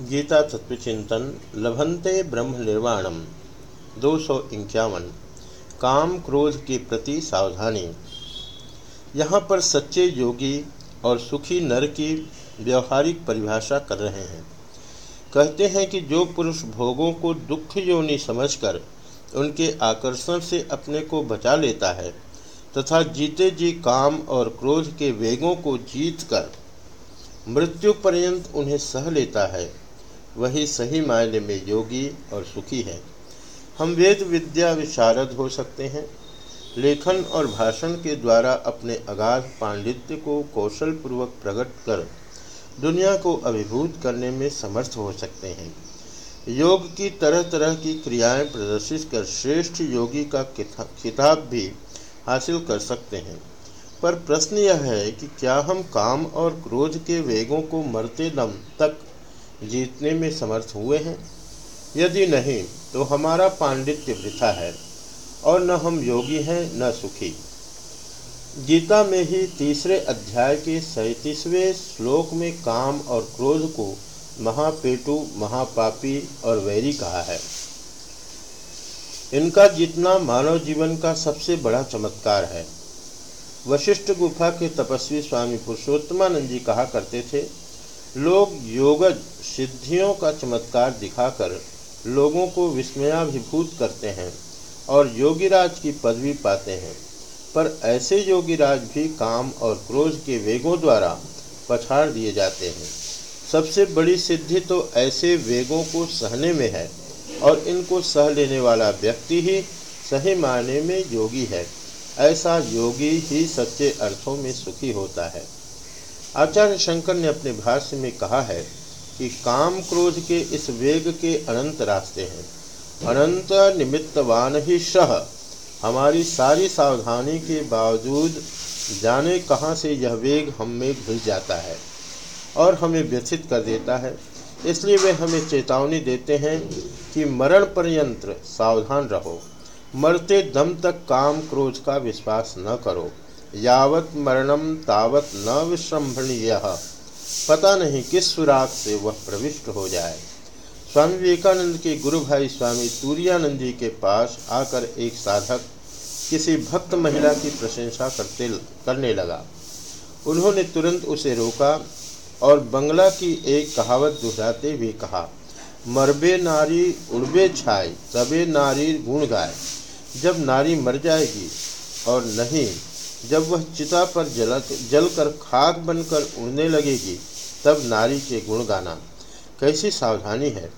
गीता तत्वचिंतन लभंते ब्रह्म निर्वाणम दो सौ इक्यावन, काम क्रोध के प्रति सावधानी। यहाँ पर सच्चे योगी और सुखी नर की व्यवहारिक परिभाषा कर रहे हैं। कहते हैं कि जो पुरुष भोगों को दुख योनि समझकर उनके आकर्षण से अपने को बचा लेता है, तथा जीते जी काम और क्रोध के वेगों को जीत कर मृत्यु पर्यंत उन्हें सह लेता है वही सही मायने में योगी और सुखी है। हम वेद विद्या विशारद हो सकते हैं। लेखन और भाषण के द्वारा अपने अगाध पांडित्य को कौशल पूर्वक प्रकट कर दुनिया को अभिभूत करने में समर्थ हो सकते हैं। योग की तरह तरह की क्रियाएँ प्रदर्शित कर श्रेष्ठ योगी का खिताब भी हासिल कर सकते हैं। पर प्रश्न यह है कि क्या हम काम और क्रोध के वेगों को मरते दम तक जीतने में समर्थ हुए हैं। यदि नहीं तो हमारा पांडित्य वृथा है, और न हम योगी हैं, न सुखी। गीता में ही तीसरे अध्याय के सैतीसवें श्लोक में काम और क्रोध को महापेटु, महापापी और वैरी कहा है। इनका जीतना मानव जीवन का सबसे बड़ा चमत्कार है। वशिष्ठ गुफा के तपस्वी स्वामी पुरुषोत्तमानंद जी कहा करते थे लोग योगज सिद्धियों का चमत्कार दिखाकर लोगों को विस्मयाभिभूत करते हैं और योगीराज की पदवी पाते हैं। पर ऐसे योगीराज भी काम और क्रोध के वेगों द्वारा पछाड़ दिए जाते हैं। सबसे बड़ी सिद्धि तो ऐसे वेगों को सहने में है और इनको सह लेने वाला व्यक्ति ही सही मायने में योगी है। ऐसा योगी ही सच्चे अर्थों में सुखी होता है। आचार्य शंकर ने अपने भाष्य में कहा है कि काम क्रोध के इस वेग के अनंत रास्ते हैं। अनंत निमित्तवान ही सह हमारी सारी सावधानी के बावजूद जाने कहाँ से यह वेग हम में घुस जाता है और हमें व्यथित कर देता है। इसलिए वे हमें चेतावनी देते हैं कि मरण पर्यंत सावधान रहो। मरते दम तक काम क्रोध का विश्वास न करो। यावत मरणम तावत न विश्रम्भणीय। पता नहीं किस सुराग से वह प्रविष्ट हो जाए। स्वामी विवेकानंद के गुरु भाई स्वामी तूर्यानंद जी के पास आकर एक साधक किसी भक्त महिला की प्रशंसा करते करने लगा। उन्होंने तुरंत उसे रोका और बंगला की एक कहावत दोहराते हुए कहा, मरबे नारी उड़बे छाए, तबे नारी गुण गाय जब नारी मर जाएगी और नहीं जब वह चिता पर जल, जलकर खाक बनकर उड़ने लगेगी, तब नारी के गुण गाना। कैसी सावधानी है।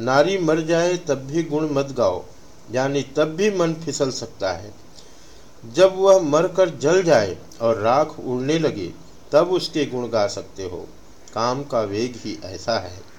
नारी मर जाए तब भी गुण मत गाओ, यानी तब भी मन फिसल सकता है। जब वह मरकर जल जाए और राख उड़ने लगे, तब उसके गुण गा सकते हो। काम का वेग ही ऐसा है।